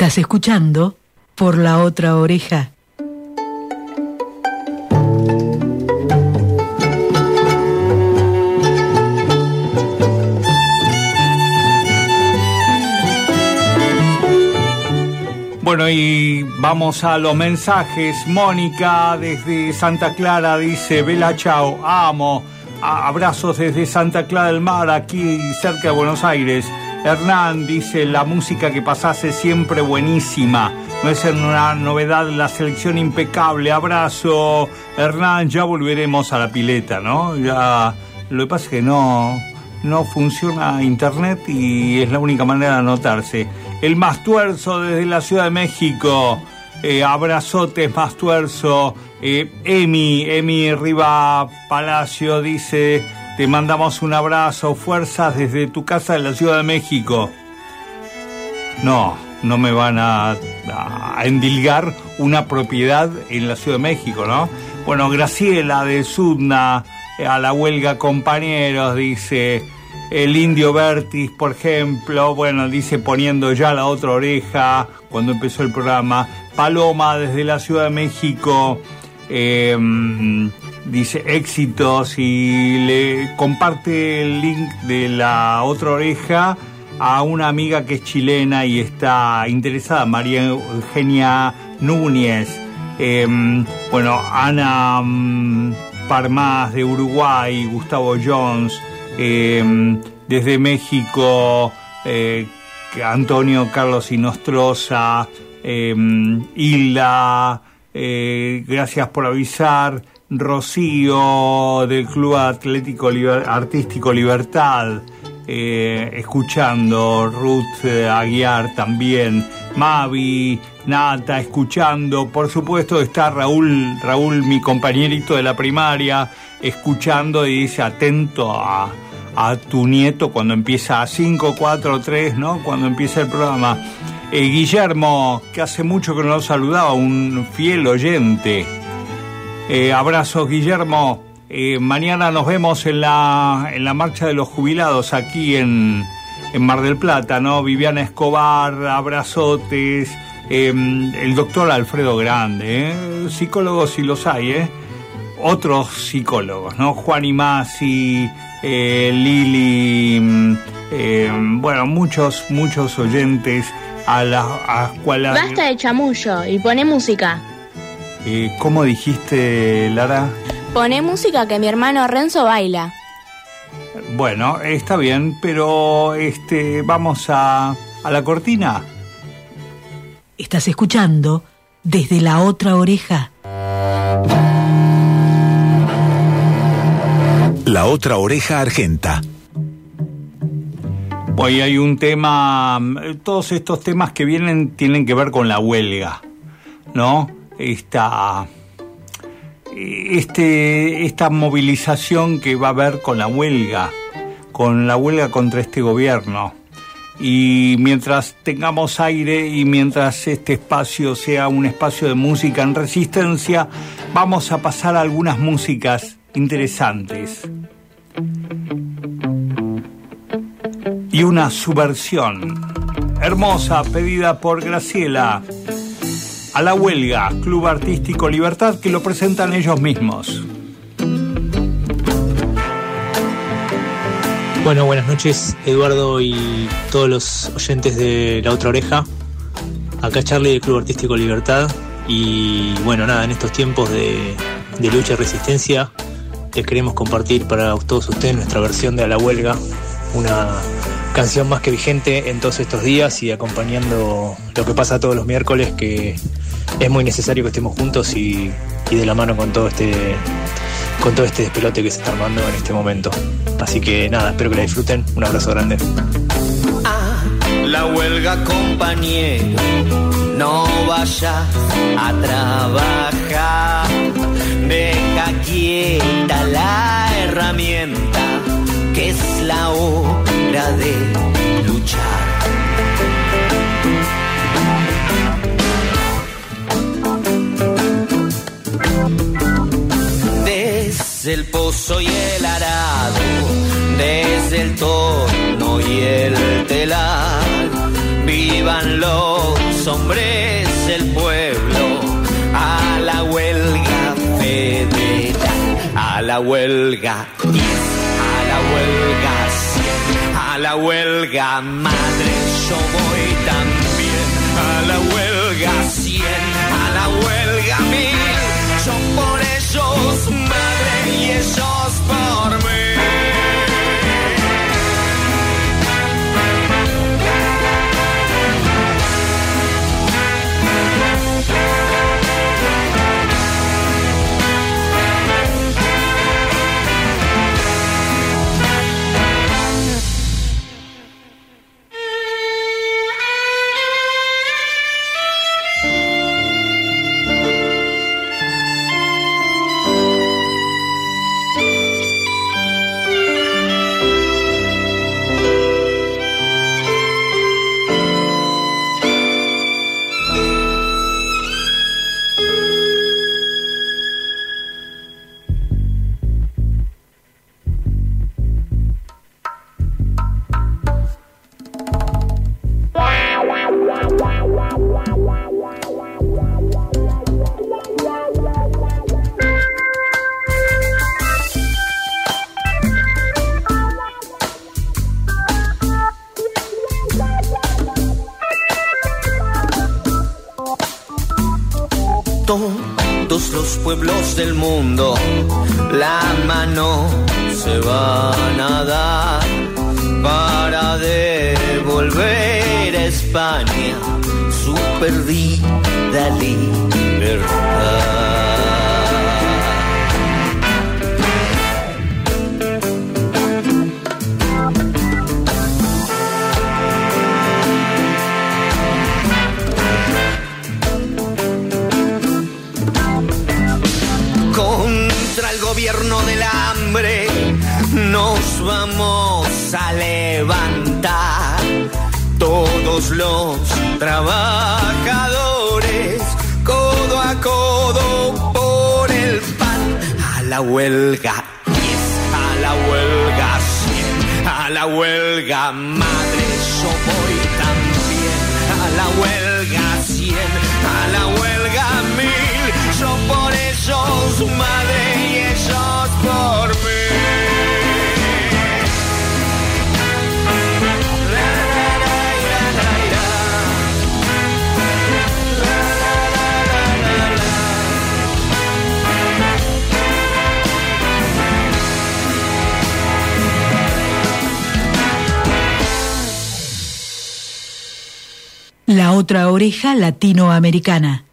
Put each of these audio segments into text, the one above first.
Estás escuchando por la otra oreja. Bueno, y vamos a los mensajes. Mónica desde Santa Clara dice, Vela chao, amo. abrazos desde Santa Clara del Mar, aquí cerca de Buenos Aires. Hernán dice, la música que pasase siempre buenísima. No es una novedad, la selección impecable. Abrazo. Hernán, ya volveremos a la pileta, ¿no? Ya, lo que pasa es que no, no funciona internet y es la única manera de anotarse. El Mastuerzo desde la Ciudad de México. Eh, abrazotes Mastuerzo. Eh, Emi, Emi Riva Palacio dice, te mandamos un abrazo, fuerzas desde tu casa de la Ciudad de México. No, no me van a, endilgar una propiedad en la Ciudad de México, ¿no? Bueno, Graciela de Sudna, eh, a la huelga compañeros, dice el indio Vertis, por ejemplo, bueno, dice poniendo ya la otra oreja cuando empezó el programa. Paloma desde la Ciudad de México em, dice éxitos y le comparte el link de la otra oreja a una amiga que es chilena y está interesada, María Eugenia Núñez. Em, bueno, Ana mm, Parmás de Uruguay, Gustavo Jones. Em, desde México, eh, Antonio Carlos Inostroza, eh, Hilda, eh, gracias por avisar, Rocío del Club Atlético Artístico Libertad, eh, escuchando, Ruth Aguiar también, Mavi, Nata, escuchando, por supuesto está Raúl, Raúl, mi compañerito de la primaria, escuchando y dice atento a, tu nieto cuando empieza a 5, 4, 3, ¿no? Cuando empieza el programa. Eh, Guillermo, que hace mucho que no lo saludaba, un fiel oyente. Eh, abrazos, Guillermo. Eh, mañana nos vemos en la, en la marcha de los jubilados aquí en, en Mar del Plata, ¿no? Viviana Escobar, abrazotes. el doctor Alfredo Grande, psicólogos si los hay, ¿eh? otros psicólogos, ¿no? Juan Imasi, eh, Lili, mm, eh, bueno, muchos, muchos oyentes a las cuales... Basta de chamullo y pone música. Eh, ¿Cómo dijiste, Lara? Pone música que mi hermano Renzo baila. Bueno, está bien, pero este, vamos a, a la cortina. Estás escuchando desde la otra oreja. La otra oreja argenta. Hoy hay un tema, todos estos temas que vienen tienen que ver con la huelga, ¿no? Esta, este, esta movilización que va a haber con la huelga, con la huelga contra este gobierno. Y mientras tengamos aire y mientras este espacio sea un espacio de música en resistencia, vamos a pasar algunas músicas interesantes. Y una subversión hermosa pedida por Graciela a la huelga Club Artístico Libertad que lo presentan ellos mismos. Bueno, buenas noches Eduardo y todos los oyentes de La Otra Oreja. Acá Charlie del Club Artístico Libertad y bueno, nada, en estos tiempos de, de lucha y resistencia les queremos compartir para todos ustedes nuestra versión de A la Huelga, una canción más que vigente en todos estos días y acompañando lo que pasa todos los miércoles, que es muy necesario que estemos juntos y, de la mano con todo este con todo este despelote que se está armando en este momento. Así que nada, espero que la disfruten. Un abrazo grande. A la huelga, compañero, no vayas a trabajar Deja quieta la herramienta es la hora de luchar. Desde el pozo y el arado, desde el torno y el telar, vivan los hombres del pueblo a la huelga federal, a la huelga. Yes la huelga madre yo voy también, del mundo la mano se van a dar para devolver a España su perdida del hambre nos vamos a levantar. Todos los trabajadores, codo a codo por el pan. A la huelga 10, a la huelga 100, a la huelga madre yo voy también. A la huelga 100, a la huelga mil, yo por ellos madre La, otra oreja latinoamericana.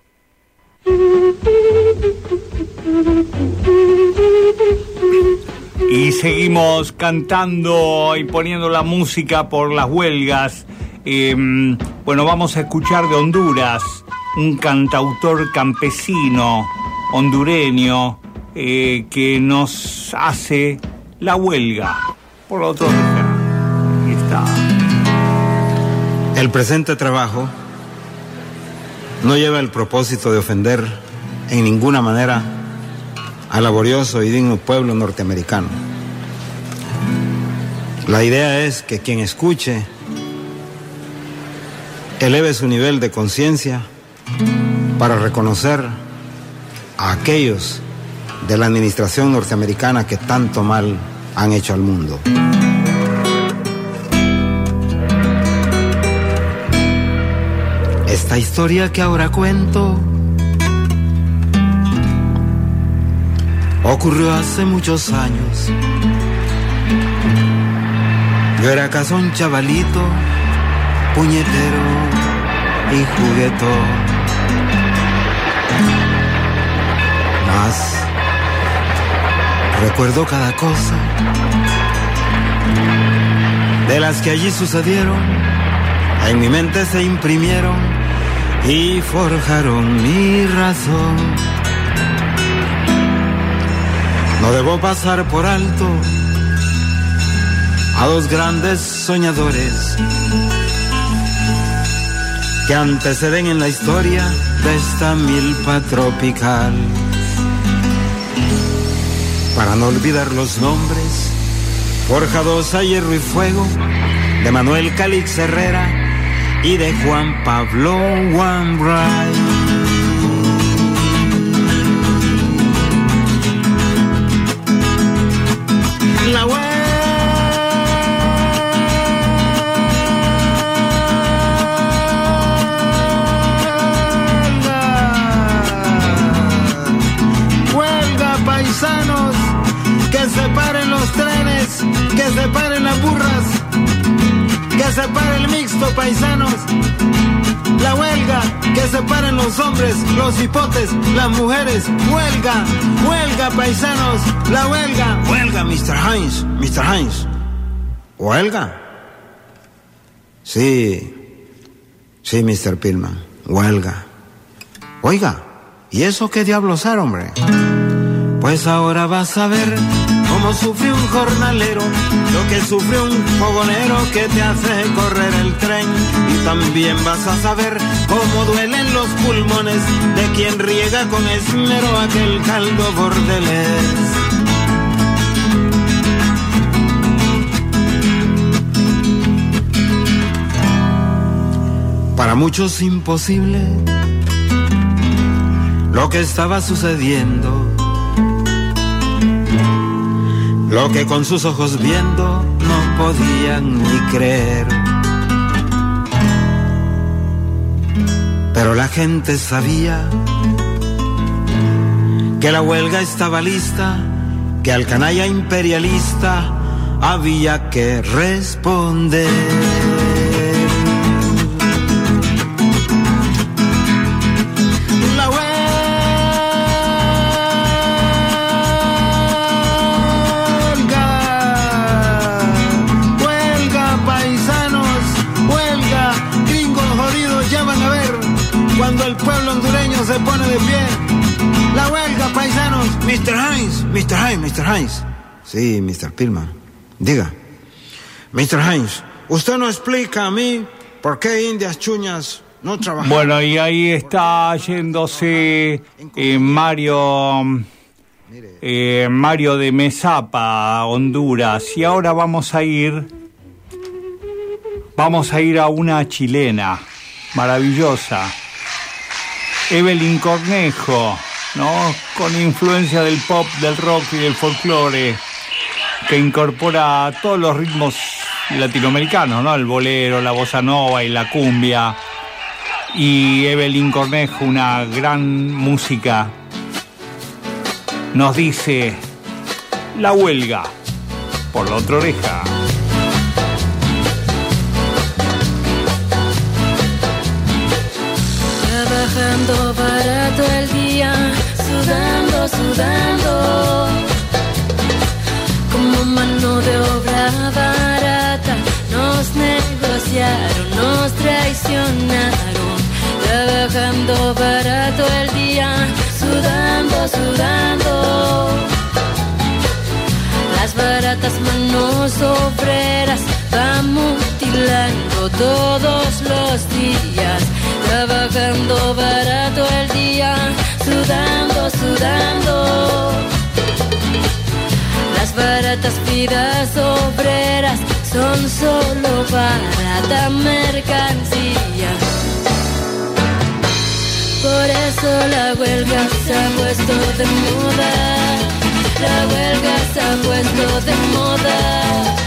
Y seguimos cantando y poniendo la música por las huelgas. Eh, bueno, vamos a escuchar de Honduras un cantautor campesino hondureño eh, que nos hace la huelga. Por la otra oreja. Ahí está. El presente trabajo no lleva el propósito de ofender en ninguna manera al laborioso y digno pueblo norteamericano. La idea es que quien escuche eleve su nivel de conciencia para reconocer a aquellos de la administración norteamericana que tanto mal han hecho al mundo. Esta historia que ahora cuento ocurrió hace muchos años. Yo era un chavalito, puñetero y juguetón. Mas recuerdo cada cosa de las que allí sucedieron. En mi mente se imprimieron y forjaron mi razón. No debo pasar por alto a dos grandes soñadores que anteceden en la historia de esta milpa tropical. Para no olvidar los nombres, forjados a hierro y fuego, de Manuel Calix Herrera y de Juan Pablo la huelga. Huelga, paisanos, que se paren los trenes, que se paren las burras, que se pare el mixto, paisanos. La huelga separen los hombres, los hipotes, las mujeres. Huelga, huelga, paisanos. La huelga. Huelga, Mr. Heinz, Mr. Heinz. ¿Huelga? Sí, sí, Mr. Pillman, huelga. Oiga, ¿y eso qué diablos era, hombre? Pues ahora vas a ver cómo sufre un jornalero, lo que sufre un fogonero que te hace correr el tren. Y también vas a saber cómo duelen los pulmones de quien riega con esmero aquel caldo bordelés. Para muchos imposible lo que estaba sucediendo, lo que con sus ojos viendo no podían ni creer. Pero la gente sabía que la huelga estaba lista, que al canalla imperialista había que responder. Mr. Heinz, Mr. Heinz, Mr. Heinz. Sí, Mr. Pillman. Diga. Mr. Heinz, usted no explica a mí por qué Indias Chuñas no trabajan. Bueno, y ahí está yéndose eh, Mario eh, Mario de Mesapa, Honduras. Y ahora vamos a ir vamos a ir a una chilena maravillosa. Evelyn Cornejo, ¿no? Con influencia del pop, del rock y del folclore que incorpora todos los ritmos latinoamericanos, ¿no? El bolero, la bossa nova y la cumbia y Evelyn Cornejo, una gran música, nos dice la huelga por la otra oreja. Trabajando sudando. Como mano de obra barata, nos negociaron, nos traicionaron. Trabajando barato el día, sudando, sudando. Las baratas manos obreras van mutilando todos los días, trabajando barato el día, sudando, sudando. Las baratas vidas obreras son solo barata mercancía. Por eso la huelga se ha puesto de moda. La huelga se ha puesto de moda.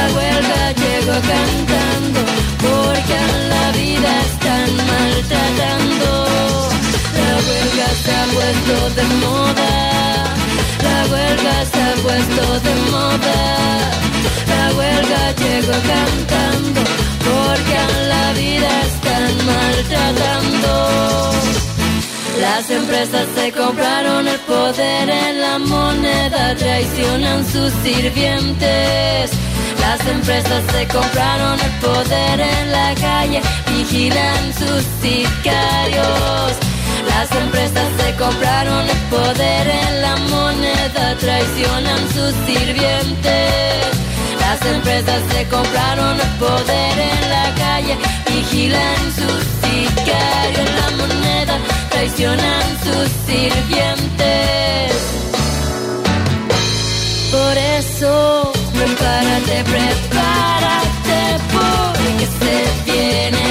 La huelga llegó cantando porque a la vida están maltratando. La huelga se ha puesto de moda. La huelga se ha puesto de moda. La huelga llegó cantando porque a la vida están maltratando. Las empresas se compraron el poder en la moneda, traicionan sus sirvientes. Las empresas se compraron el poder en la calle, vigilan sus sicarios. Las empresas se compraron el poder en la moneda, traicionan sus sirvientes. Las empresas se compraron el poder en la calle, vigilan sus sicarios traicionan sus sirvientes. Por eso, prepárate, prepárate, porque se viene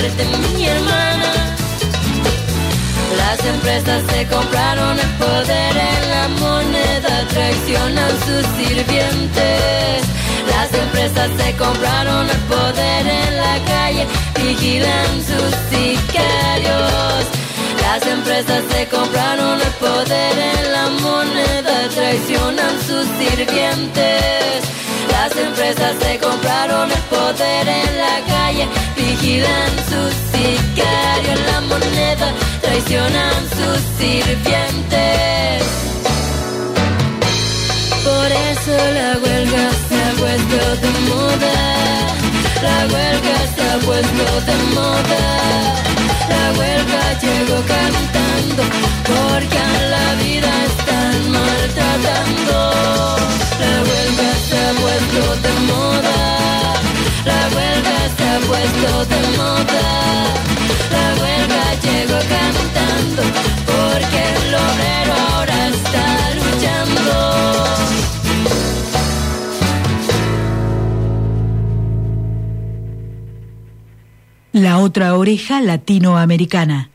Mi hermana. Las empresas se compraron el poder en la moneda, traicionan sus sirvientes. Las empresas se compraron el poder en la calle, vigilan sus sicarios. Las empresas se compraron el poder en la moneda, traicionan sus sirvientes. Las empresas se compraron el poder en la calle, vigilan sus sicarios. La moneda, traicionan sus sirvientes. Por eso la huelga se ha puesto de moda. La huelga se ha puesto de moda. La huelga llegó cantando porque la vida están maltratando. La huelga se ha puesto de moda. La huelga se ha puesto de moda. La huelga llegó cantando porque el obrero ahora está luchando. La otra oreja latinoamericana.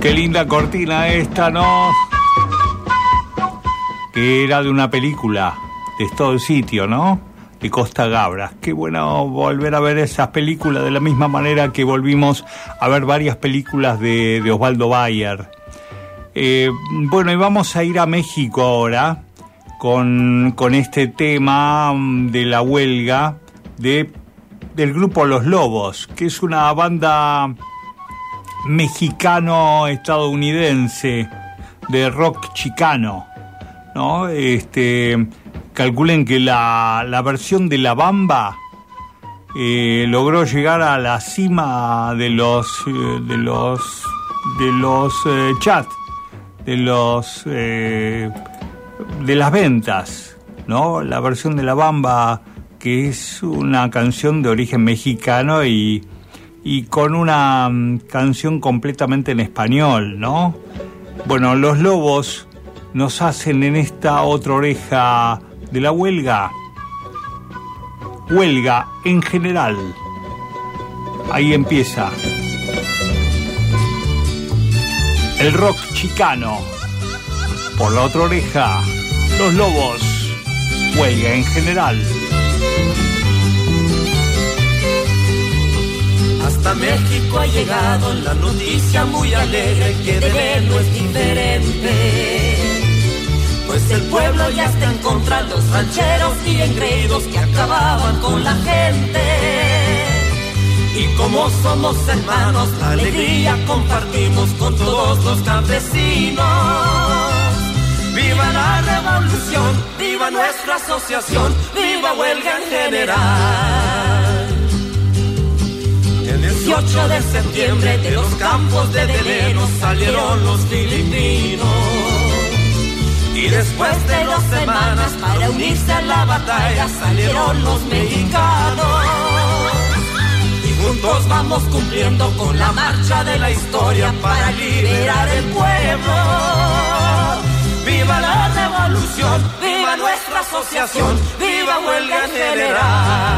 Qué linda cortina esta, ¿no? Que era de una película, de todo el sitio, ¿no? De Costa Gabras. Qué bueno volver a ver esas películas de la misma manera que volvimos a ver varias películas de, Osvaldo Bayer. Eh, bueno, y vamos a ir a México ahora con, con este tema mm, de la huelga de, del grupo Los Lobos, que es una banda mexicano-estadounidense de rock chicano, ¿no? Este, calculen que la, la versión de La Bamba eh, logró llegar a la cima de los eh, de los de los eh, chats, de los de las ventas, ¿no? La versión de La Bamba que es una canción de origen mexicano y y con una mm, canción completamente en español, ¿no? Bueno, los lobos nos hacen en esta otra oreja de la huelga, huelga en general. Ahí empieza. El rock chicano. Por la otra oreja, los lobos, huelga en general. Hasta México ha llegado la noticia muy alegre que de no es diferente. Pues el pueblo ya está en contra de los rancheros y engreídos que acababan con la gente. Y como somos hermanos, la alegría compartimos con todos los campesinos. ¡Viva la revolución! ¡Viva nuestra asociación! ¡Viva huelga en general! El 18 de septiembre de los campos de veneno salieron los filipinos. Y después de dos semanas para unirse a la batalla salieron los mexicanos. Y juntos vamos cumpliendo con la marcha de la historia para liberar el pueblo. ¡Viva la revolución! ¡Viva nuestra asociación! ¡Viva huelga en general!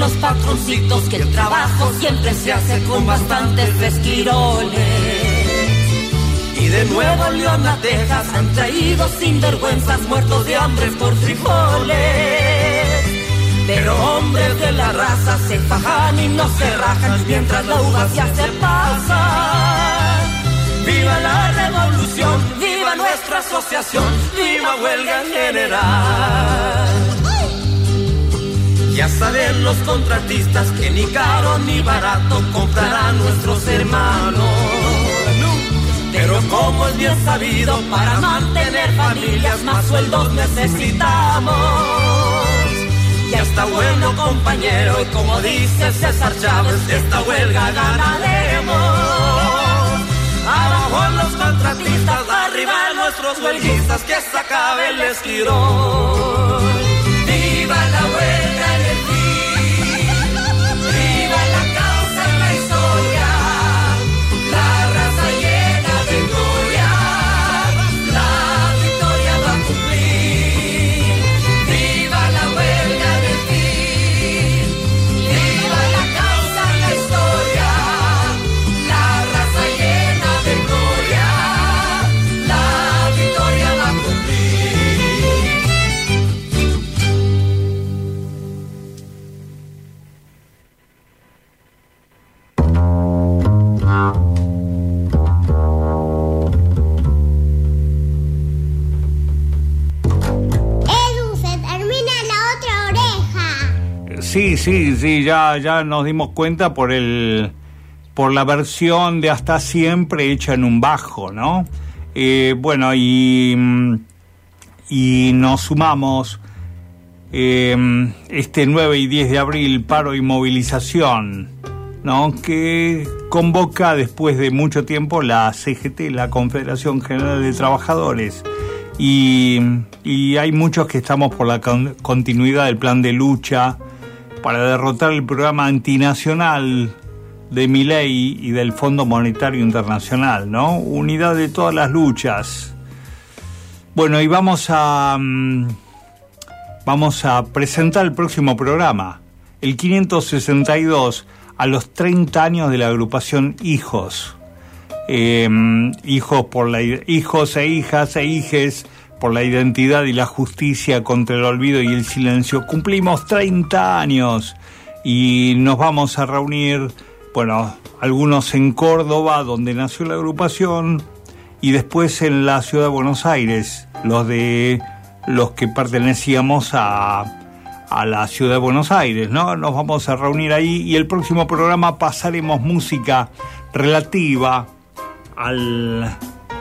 Los patroncitos que el trabajo siempre se hace con bastantes resquiroles. Y de nuevo León a Texas han traído sinvergüenzas muertos de hambre por frijoles. Pero hombres de la raza se fajan y no se rajan mientras la uva se pasa. ¡Viva la revolución! ¡Viva nuestra asociación! ¡Viva huelga en general! Ya saben los contratistas que ni caro ni barato comprarán nuestros hermanos. Pero como es bien sabido, para mantener familias más sueldos necesitamos. Ya está bueno compañero y como dice César Chávez, esta huelga ganaremos. Abajo los contratistas, arriba nuestros huelguistas, que se acabe el esquirón. Sí, ya, ya nos dimos cuenta por el por la versión de hasta siempre hecha en un bajo, ¿no? Eh, bueno, y, mm, y nos sumamos eh, este 9 y 10 de abril, paro y movilización, ¿no? Que convoca después de mucho tiempo la CGT, la Confederación General de Trabajadores. Y, y hay muchos que estamos por la con- continuidad del plan de lucha para derrotar el programa antinacional de Milei y del Fondo Monetario Internacional, ¿no? Unidad de todas las luchas. Bueno, y vamos a mm, vamos a presentar el próximo programa, el 562 a los 30 años de la agrupación Hijos. Eh, hijos por la hijos e hijas e hijes por la identidad y la justicia contra el olvido y el silencio. Cumplimos 30 años y nos vamos a reunir, bueno, algunos en Córdoba, donde nació la agrupación, y después en la ciudad de Buenos Aires, los de los que pertenecíamos a, a la ciudad de Buenos Aires, ¿no? Nos vamos a reunir ahí y el próximo programa pasaremos música relativa al,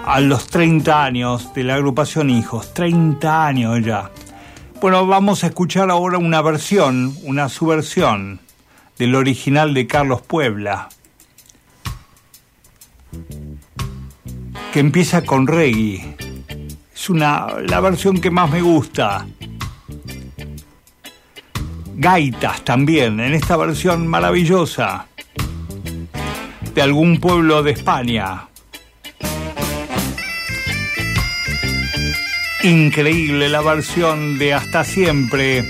a los 30 años de la agrupación Hijos, 30 años ya. Bueno, vamos a escuchar ahora una versión, una subversión del original de Carlos Puebla, que empieza con reggae. Es una, la versión que más me gusta. Gaitas también, en esta versión maravillosa de algún pueblo de España. Increíble la versión de Hasta Siempre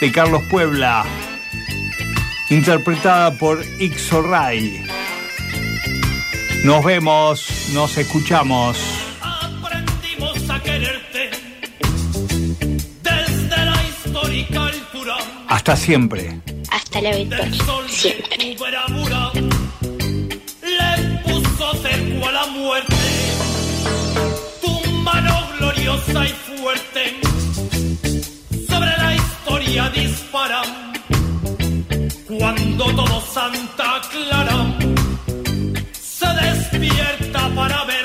de Carlos Puebla, interpretada por Ixo Ray. Nos vemos, nos escuchamos. Aprendimos a quererte desde la histórica altura Hasta siempre. Hasta la victoria. Siempre. Le puso cerco a la muerte y fuerte sobre la historia dispara cuando todo Santa Clara se despierta para verte.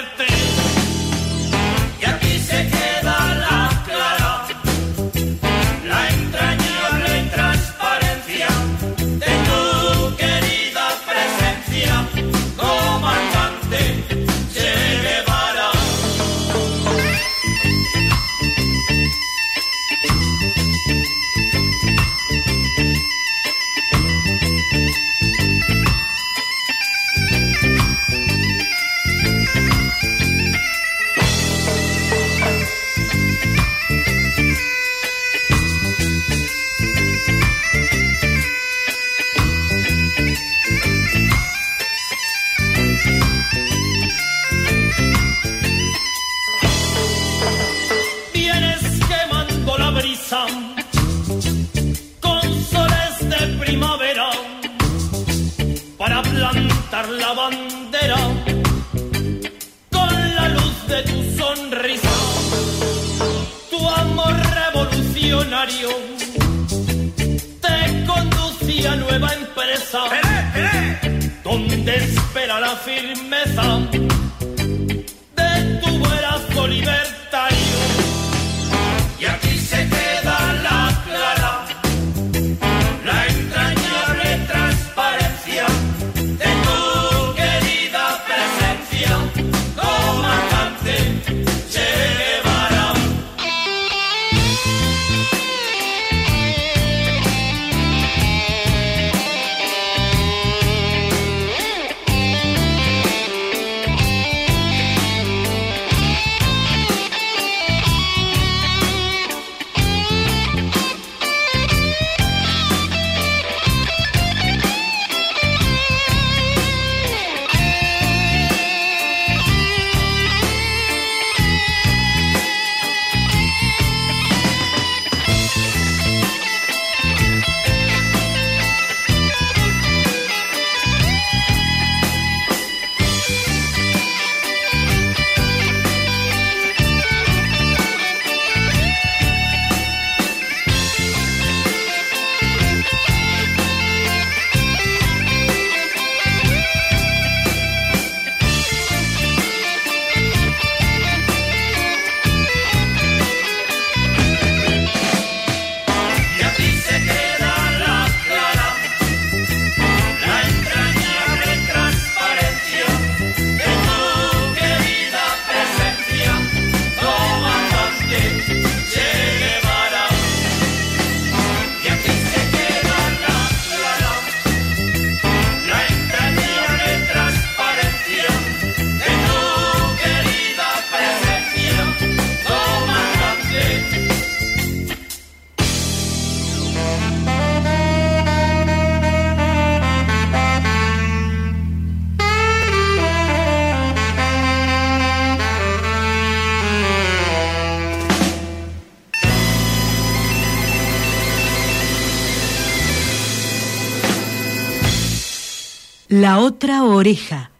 La otra oreja.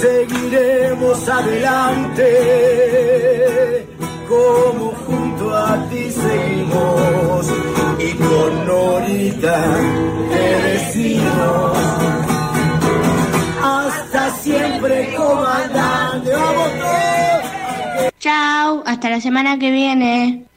Seguiremos adelante, como junto a ti seguimos, y con Norita te decimos, hasta siempre comandante, vamos todos. Chao, hasta la semana que viene.